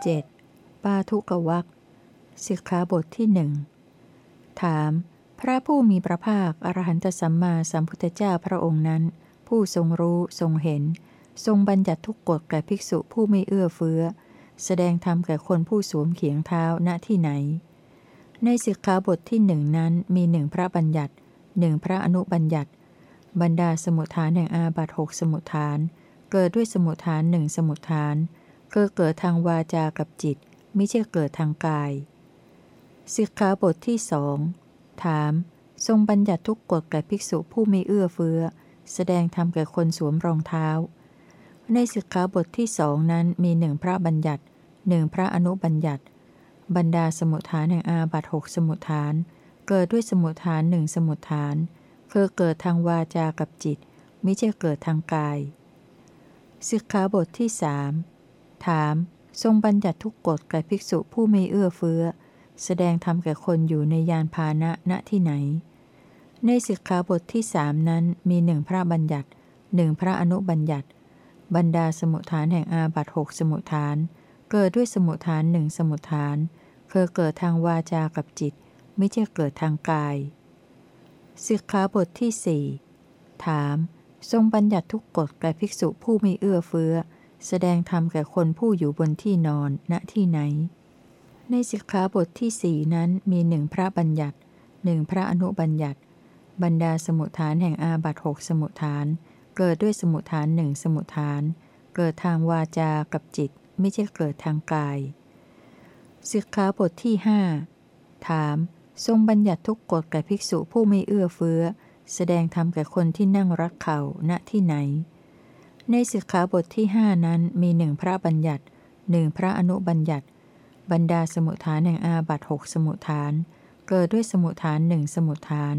S1: 7. ปาทุกวักสิกขาบทที่หนึ่งถาม พระผู้มีพระภาค อรหันตสัมมาสัมพุทธเจ้าพระองค์นั้น ผู้ทรงรู้ทรงเห็น ทรงบัญญัติทุกกฎแก่ภิกษุผู้ไม่เอื้อเฟื้อ แสดงธรรมแก่คนผู้สวมเขียงเท้าณที่ไหน ในสิกขาบทที่หนึ่งนั้นมีหนึ่งพระบัญญัติหนึ่งพระอนุบัญญัติ บรรดาสมุทฐานแห่งอาบัตหกสมุทฐาน เกิดด้วยสมุทฐานหนึ่งสมุทฐานคือเกิดทางวาจากับจิต ไม่ใช่เกิดทางกายสิกขาบทที่สองถาม ทรงบัญญัติทุกกฎแก่ภิกษุผู้ไม่เอื้อเฟื้อ แสดงธรรมแก่คนสวมรองเท้า ในสิกขาบทที่สองนั้นมีหนึ่งพระบัญญัติหนึ่งพระอนุบัญญัติ บรรดาสมุทฐานแห่งอาบัตหกสมุทฐาน เกิดด้วยสมุทฐานหนึ่งสมุทฐาน คือเกิดทางวาจากับจิตไม่ใช่เกิดทางกายสิกขาบทที่สามถาม ทรงบัญญัติทุกกฎแก่ภิกษุผู้ไม่เอื้อเฟื้อ แสดงธรรมแก่คนอยู่ในยานพาหนะณที่ไหน ในสิกขาบทที่สามนั้นมีหนึ่งพระบัญญัติหนึ่งพระอนุบัญญัติ บรรดาสมุทฐานแห่งอาบัตหกสมุทฐาน เกิดด้วยสมุทฐานหนึ่งสมุทฐานคือเกิดทางวาจากับจิต ไม่ใช่เกิดทางกายสิกขาบทที่สี่ถาม ทรงบัญญัติทุกกฎแก่ภิกษุผู้ไม่เอื้อเฟื้อ แสดงธรรมแก่คนผู้อยู่บนที่นอนณที่ไหน ในสิกขาบทที่สี่นั้นมีหนึ่งพระบัญญัติหนึ่งพระอนุบัญญัติ บรรดาสมุทฐานแห่งอาบัตหกสมุทฐาน เกิดด้วยสมุทฐานหนึ่งสมุทฐาน เกิดทางวาจากับจิต ไม่ใช่เกิดทางกายสิกขาบทที่หถาม ทรงบัญญัติทุกกฎแก่ภิกษุผู้ไม่เอื้อเฟื้อ แสดงธรรมแก่คนที่นั่งรักเขาณที่ไหน ในสิกขาบทที่หนั้นมีหนึ่งพระบัญญัติหนึ่งพระอนุบัญญัติ บรรดาสมุทฐานแห่งอาบัตหกสมุทฐาน เกิดด้วยสมุทฐานหนึ่งสมุทฐาน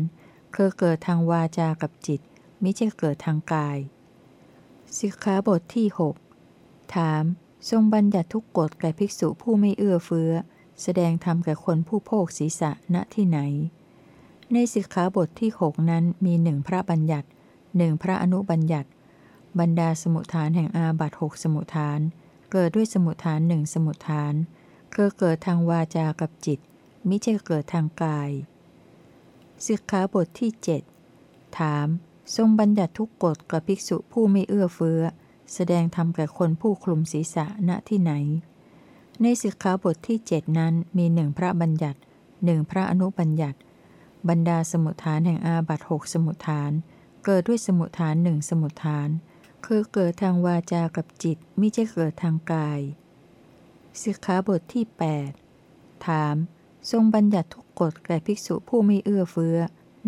S1: คือเกิดทางวาจากับจิต มิใช่เกิดทางกาย สิกขาบทที่ 6 ถาม ทรงบัญญัติทุกกฎแก่ภิกษุผู้ไม่เอื้อเฟื้อ แสดงธรรมแก่คนผู้โภคศีรษะณที่ไหน ในสิกขาบทที่ 6 นั้นมีหนึ่งพระบัญญัติหนึ่งพระอนุบัญญัติ บรรดาสมุทฐานแห่งอาบัตหกสมุทฐาน เกิดด้วยสมุทฐานหนึ่งสมุทฐานคือเกิดทางวาจากับจิต มิใช่เกิดทางกายสิกขาบทที่ 7 ถาม ทรงบัญญัติทุกกฎกับภิกษุผู้ไม่เอื้อเฟื้อ แสดงธรรมแก่คนผู้คลุมศีรษะณที่ไหน ในสิกขาบทที่7นั้นมีหนึ่งพระบัญญัติหนึ่งพระอนุบัญญัติ บรรดาสมุทฐานแห่งอาบัตหกสมุทฐาน เกิดด้วยสมุทฐานหนึ่งสมุทฐาน คือเกิดทางวาจากับจิตไม่ใช่เกิดทางกายสิกขาบทที่ 8 ถาม ทรงบัญญัติทุกกฎแก่ภิกษุผู้ไม่เอื้อเฟื้อ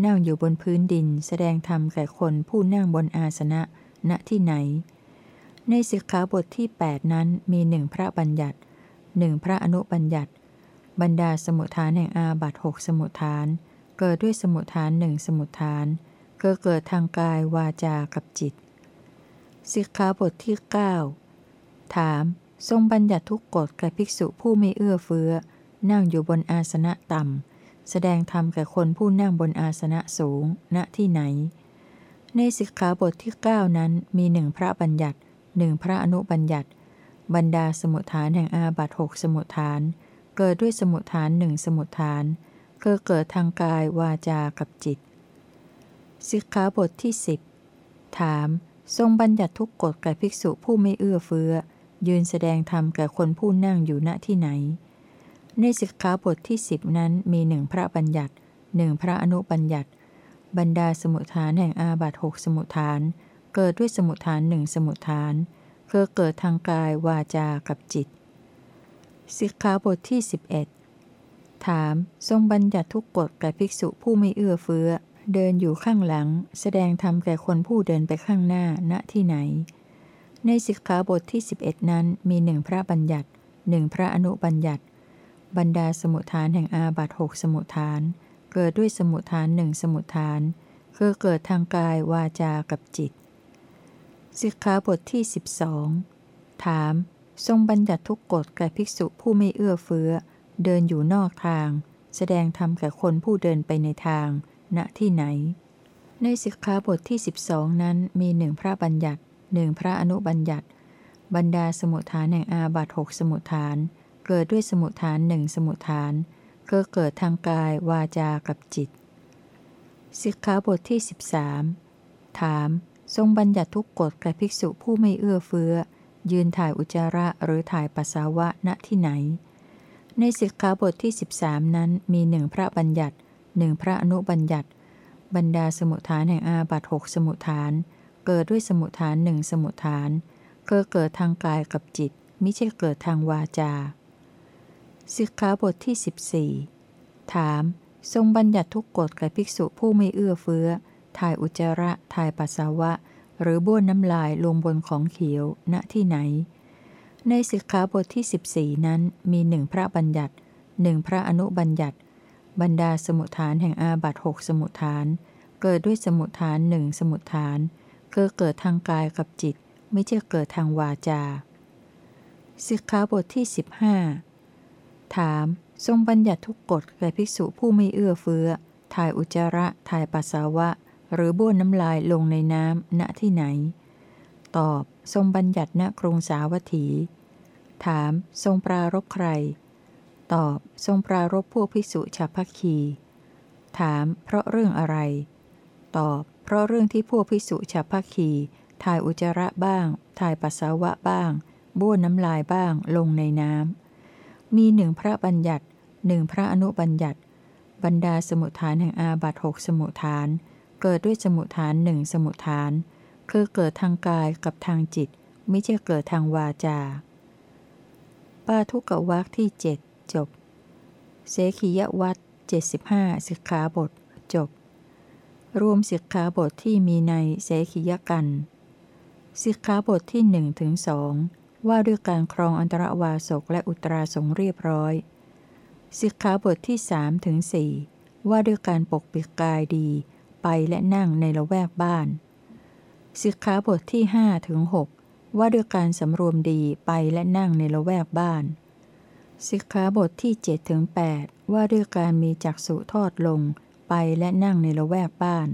S1: นั่งอยู่บนพื้นดินแสดงธรรมแก่คนผู้นั่งบนอาสนะ ณที่ไหน ในสิกขาบทที่ 8 นั้นมีหนึ่งพระบัญญัติหนึ่งพระอนุบัญญัติ บรรดาสมุทฐานแห่งอาบัตหกสมุทฐาน เกิดด้วยสมุทฐานหนึ่งสมุทฐานก็เกิดทางกายวาจากับจิตสิกขาบทที่ 9 ถาม ทรงบัญญัติทุกกฎแก่ภิกษุผู้ไม่เอื้อเฟื้อ นั่งอยู่บนอาสนะต่ำ แสดงธรรมแก่คนผู้นั่งบนอาสนะสูง ณ ที่ไหน ในสิกขาบทที่ 9 นั้นมีหนึ่งพระบัญญัติหนึ่งพระอนุบัญญัติ บรรดาสมุทฐานแห่งอาบัตหกสมุทฐาน เกิดด้วยสมุทฐานหนึ่งสมุทฐานคือเกิดทางกายวาจากับจิต สิกขาบทที่สิบถาม ทรงบัญญัติทุกกฎแก่ภิกษุผู้ไม่เอื้อเฟื้อ ยืนแสดงธรรมแก่คนผู้นั่งอยู่ณที่ไหน ในสิกขาบทที่สิบนั้นมีหนึ่งพระบัญญัติหนึ่งพระอนุบัญญัติ บรรดาสมุทฐานแห่งอาบัตหกสมุทฐาน เกิดด้วยสมุทฐานหนึ่งสมุทฐานคือเกิดทางกายวาจากับจิต สิกขาบทที่ 11 ถาม ทรงบัญญัติทุกกฎแก่ภิกษุผู้ไม่เอื้อเฟื้อ เดินอยู่ข้างหลัง แสดงธรรมแก่คนผู้เดินไปข้างหน้าณที่ไหน ในสิกขาบทที่ 11 นั้นมีหนึ่งพระบัญญัติหนึ่งพระอนุบัญญัติ บรรดาสมุทฐานแห่งอาบัตหกสมุทฐาน เกิดด้วยสมุทฐานหนึ่งสมุทฐาน คือเกิดทางกายวาจากับจิต สิกขาบทที่ 12 ถาม ทรงบัญญัติทุกกฎแก่ภิกษุผู้ไม่เอื้อเฟื้อ เดินอยู่นอกทาง แสดงธรรมแก่คนผู้เดินไปในทาง ณที่ไหน ในสิกขาบทที่ 12 นั้นมีหนึ่งพระบัญญัติหนึ่งพระอนุบัญญัติ บรรดาสมุทฐานแห่งอาบัตหกสมุทฐาน เกิดด้วยสมุทฐานหนึ่งสมุทฐานคือเกิดทางกายวาจากับจิต สิกขาบทที่ 13 ถาม ทรงบัญญัติทุกกฎแก่ภิกษุผู้ไม่เอื้อเฟื้อ ยืนถ่ายอุจจาระหรือถ่ายปัสสาวะณที่ไหน ในสิกขาบทที่ 13 นั้นมีหนึ่งพระบัญญัติหนึ่งพระอนุบัญญัติ บรรดาสมุทฐานแห่งอาบัตหกสมุทฐาน เกิดด้วยสมุทฐานหนึ่งสมุทฐานก็เกิดทางกายกับจิต มิใช่เกิดทางวาจา สิกขาบทที่ 14 ถาม ทรงบัญญัติทุกกฎแก่ภิกษุผู้ไม่เอื้อเฟื้อ ถ่ายอุจจาระ ถ่ายปัสสาวะ หรือบ้วนน้ำลายลงบนของเขียว ณ ที่ไหน ในสิกขาบทที่ 14 นั้นมีหนึ่งพระบัญญัติหนึ่งพระอนุบัญญัติ บรรดาสมุทฐานแห่งอาบัตหกสมุทฐาน เกิดด้วยสมุทฐานหนึ่งสมุทฐานคือเกิดทางกายกับจิต ไม่ใช่เกิดทางวาจาสิกขาบทที่ 15 ถาม ทรงบัญญัติทุกกฎแก่ภิกษุผู้ไม่เอื้อเฟื้อ ถ่ายอุจจาระ ถ่ายปัสสาวะ หรือบ้วนน้ำลายลงในน้ำณที่ไหน ตอบ ทรงบัญญัติณกรุงสาวัตถี ถาม ทรงปรารบใคร ตอบ ทรงปรารบพวกภิกษุชาวพักคี ถาม เพราะเรื่องอะไร ตอบ เพราะเรื่องที่พวกภิกษุชาวพักคี ถ่ายอุจจาระบ้าง ถ่ายปัสสาวะบ้างบ้วนน้ำลายบ้างลงในน้ำ มีหนึ่งพระบัญญัติหนึ่งพระอนุบัญญัติ บรรดาสมุทฐานแห่งอาบัตหกสมุทฐาน เกิดด้วยสมุทฐานหนึ่งสมุทฐาน คือเกิดทางกายกับทางจิต ไม่ใช่เกิดทางวาจา ปาทุกกวักที่เจ็ดจบ เสขียวัตเจ็ดสิบห้าสิกขาบท จบ รวมสิกขาบทที่มีในเสขียกันสิกขาบทที่หนึ่งถึงสอง ว่าด้วยการครองอันตรวาสกและอุตราสงเรียบร้อย สิกขาบทที่สามถึงสี่ว่าด้วยการปกปิดกายดี ไปและนั่งในละแวกบ้าน สิกขาบทที่ห้าถึงหกว่าด้วยการสำรวมดีไปและนั่งในละแวกบ้าน สิกขาบทที่7ถึง8ว่าด้วยการมีจักษุทอดลงไปและนั่งในละแวกบ้าน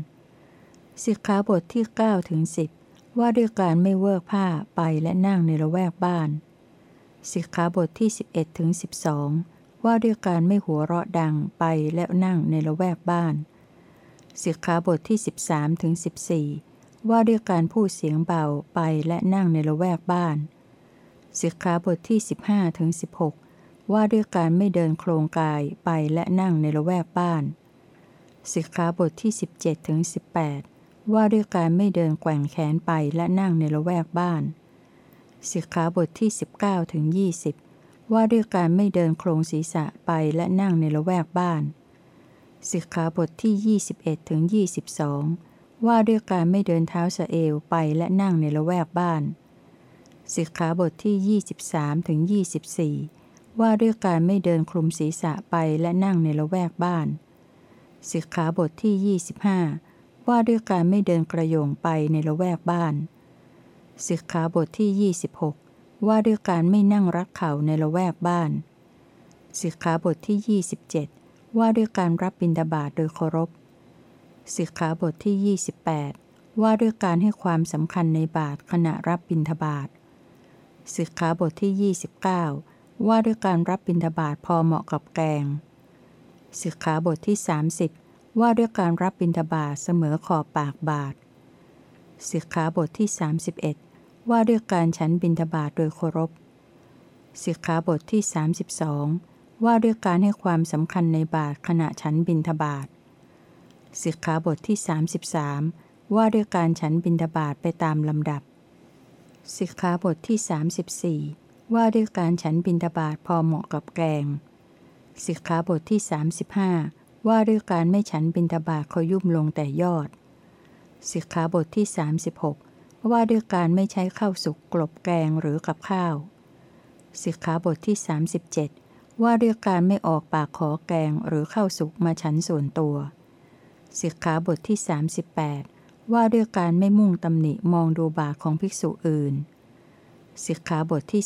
S1: สิกขาบทที่9ถึง10 ว่าด้วยการไม่เวิกผ้าไปและนั่งในละแวกบ้าน สิกขาบทที่ 11ถึง12 ว่าด้วยการไม่หัวเราะดังไปและนั่งในละแวกบ้าน สิกขาบทที่ 13ถึง14 ว่าด้วยการพูดเสียงเบาไปและนั่งในละแวกบ้าน สิกขาบทที่ 15ถึง16 ว่าด้วยการไม่เดินโครงกายไปและนั่งในละแวกบ้าน สิกขาบทที่ 17ถึง18 ว่าด้วยการไม่เดินแกว่งแขนไปและนั่งในละแวกบ้าน สิกขาบทที่ 19ถึง20 ว่าด้วยการไม่เดินโครงศีรษะไปและนั่งในละแวกบ้าน สิกขาบทที่ 21ถึง22 ว่าด้วยการไม่เดินเท้าสะเอวไปและนั่งในละแวกบ้าน สิกขาบทที่ 23ถึง24 ว่าด้วยการไม่เดินคลุมศีรษะไปและนั่งในละแวกบ้าน สิกขาบทที่ 25 ว่าด้วยการไม่เดินกระโยงไปในละแวกบ้านสิกขาบทที่ 26 ว่าด้วยการไม่นั่งรักเข่าในละแวกบ้านสิกขาบทที่ 27 ว่าด้วยการรับบิณฑบาตโดยเคารพสิกขาบทที่ 28 ว่าด้วยการให้ความสำคัญในบาตรขณะรับบิณฑบาตสิกขาบทที่ 29 ว่าด้วยการรับบิณฑบาตพอเหมาะกับแกงสิกขาบทที่ 30 ว่าด้วยการรับบิณฑบาตเสมอขอบปากบาตรสิกขาบทที่ 31 ว่าด้วยการฉันบิณฑบาตโดยเคารพสิกขาบทที่ 32 ว่าด้วยการให้ความสำคัญในบาตขณะฉันบิณฑบาตสิกขาบทที่ 33 ว่าด้วยการฉันบิณฑบาตไปตามลำดับสิกขาบทที่ 34 ว่าด้วยการฉันบิณฑบาตพอเหมาะกับแกงสิกขาบทที่ 35 ว่าด้วยการไม่ฉันบิณฑบาตเขายุ่มลงแต่ยอด สิกขาบทที่ 36 ว่าด้วยการไม่ใช้ข้าวสุกกลบแกงหรือกับข้าว สิกขาบทที่ 37 ว่าด้วยการไม่ออกปากขอแกงหรือข้าวสุกมาฉันส่วนตัว สิกขาบทที่ 38 ว่าด้วยการไม่มุ่งตำหนิมองดูบาของภิกษุอื่น สิกขาบทที่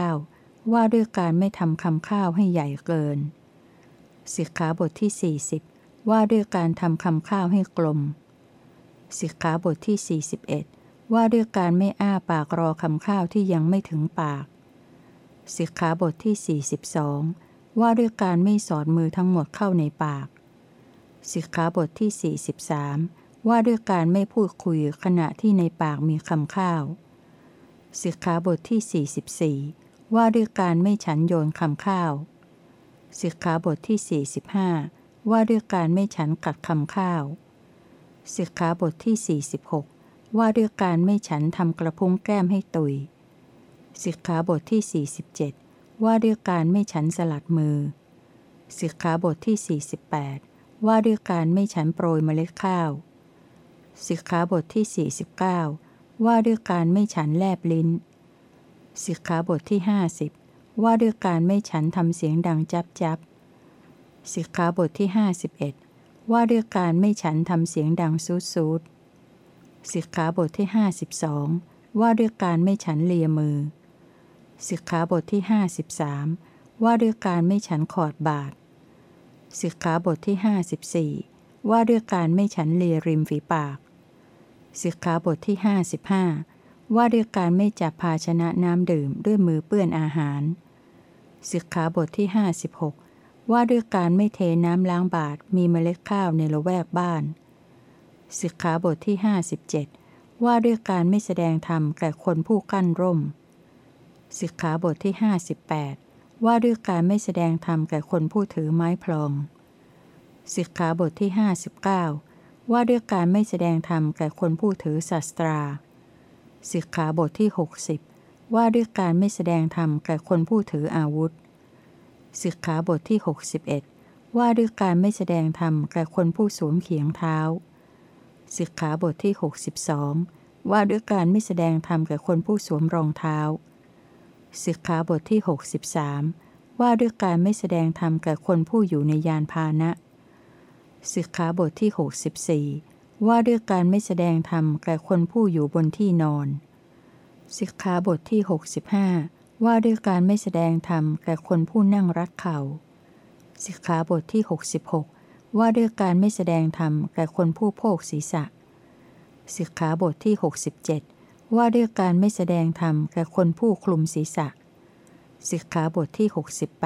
S1: 39 ว่าด้วยการไม่ทำคำข้าวให้ใหญ่เกิน สิกขาบทที่ 40 ว่าด้วยการทำคำข้าวให้กลม สิกขาบทที่ 41 ว่าด้วยการไม่อ้าปากรอคำข้าวที่ยังไม่ถึงปาก สิกขาบทที่ 42 ว่าด้วยการไม่สอดมือทั้งหมดเข้าในปาก สิกขาบทที่ 43 ว่าด้วยการไม่พูดคุยขณะที่ในปากมีคำข้าว สิกขาบทที่ 44 ว่าด้วยการไม่ฉันโยนคำข้าว สิกขาบทที่ 45 ว่าด้วยการไม่ฉันกัดคำข้าว สิกขาบทที่ 46 ว่าด้วยการไม่ฉันทำกระพุ้งแก้มให้ตุย สิกขาบทที่ 47 ว่าด้วยการไม่ฉันสลัดมือ สิกขาบทที่ 48 ว่าด้วยการไม่ฉันโปรยเมล็ดข้าว สิกขาบทที่ 49 ว่าด้วยการไม่ฉันแลบลิ้น สิกขาบทที่ 50 ว่าด้วยการไม่ฉันทำเสียงดังจับจับสิกขาบทที่ 51 ว่าด้วยการไม่ฉันทำเสียงดังซูดซูดสิกขาบทที่ 52 ว่าด้วยการไม่ฉันเลียมือ สิกขาบทที่ 53 ว่าด้วยการไม่ฉันขอดบาทสิกขาบทที่ 54 ว่าด้วยการไม่ฉันเลียริมฝีปาก สิกขาบทที่ 55 ว่าด้วยการไม่จับภาชนะน้ำดื่มด้วยมือเปื้อนอาหาร สิกขาบทที่ 56 ว่าด้วยการไม่เทน้ำล้างบาตรมีเมล็ดข้าวในละแวกบ้าน สิกขาบทที่ 57 ว่าด้วยการไม่แสดงธรรมแก่คนผู้กั้นร่ม สิกขาบทที่ 58 ว่าด้วยการไม่แสดงธรรมแก่คนผู้ถือไม้พลอง สิกขาบทที่ 59 ว่าด้วยการไม่แสดงธรรมแก่คนผู้ถือศาสตรา สิกขาบทที่ 60 ว่าด้วยการไม่แสดงธรรมแก่คนผู้ถืออาวุธ สิกขาบทที่ 61 ว่าด้วยการไม่แสดงธรรมแก่คนผู้สวมเขียงเท้า สิกขาบทที่ 62 ว่าด้วยการไม่แสดงธรรมแก่คนผู้สวมรองเท้า สิกขาบทที่ 63 ว่าด้วยการไม่แสดงธรรมแก่คนผู้อยู่ในยานพาหนะ สิกขาบทที่ 64 ว่าด้วยการไม่แสดงธรรมแก่คนผู้อยู่บนที่นอน สิกขาบทที่ 65 ว่าด้วยการไม่แสดงธรรมแก่คนผู้นั่งรัดเข่าสิกขาบทที่ 66 ว่าด้วยการไม่แสดงธรรมแก่คนผู้โภกศีรษะสิกขาบทที่ 67 ว่าด้วยการไม่แสดงธรรมแก่คนผู้คลุมศีรษะสิกขาบทที่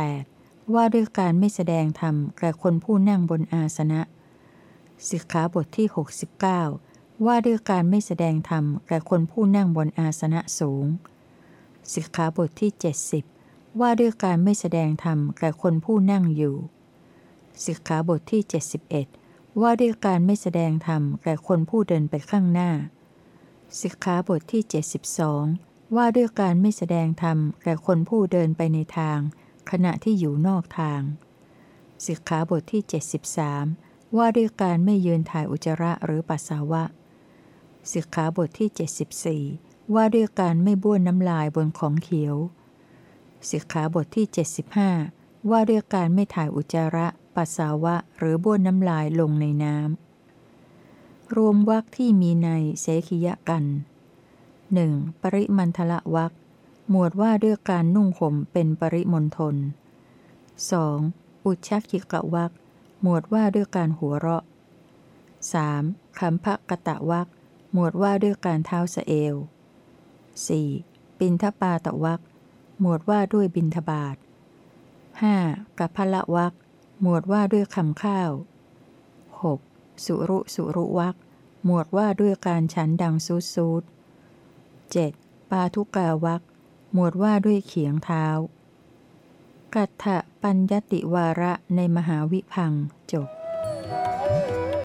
S1: 68 ว่าด้วยการไม่แสดงธรรมแก่คนผู้นั่งบนอาสนะสิกขาบทที่ 69 ว่าด้วยการไม่แสดงธรรมแก่คนผู้นั่งบนอาสนะสูง สิกขาบทที่ 70 ว่าด้วยการไม่แสดงธรรมแก่คนผู้นั่งอยู่ สิกขาบทที่ 71 ว่าด้วยการไม่แสดงธรรมแก่คนผู้เดินไปข้างหน้า สิกขาบทที่ 72 ว่าด้วยการไม่แสดงธรรมแก่คนผู้เดินไปในทาง ขณะที่อยู่นอกทาง สิกขาบทที่ 73 ว่าด้วยการไม่ยืนถ่ายอุจจาระหรือปัสสาวะ สิกขาบทที่ 74 ว่าด้วยการไม่บ้วนน้ำลายบนของเขียว สิกขาบทที่ 75 ว่าด้วยการไม่ถ่ายอุจจาระปัสสาวะ หรือบ้วนน้ำลายลงในน้ำ รวมวรรคที่มีในเสขียกัน 1. ปริมันทละวรรคหมวดว่าด้วยการนุ่งห่มเป็นปริมณฑล 2. อุชักขิกะวักหมวดว่าด้วยการหัวเราะ 3. คัมภะกะตะวัก หมวดว่าด้วยการเท้าสเอว 4. ปินทปาตะวักหมวดว่าด้วยบินทบาท 5. กัพพละวักหมวดว่าด้วยคำข้าว 6. สุรุสุรุวักหมวดว่าด้วยการฉันดังซูดซูด 7. ปาทุกาวักหมวดว่าด้วยเขียงเท้า กัตถปัญญติวาระในมหาวิพังจบ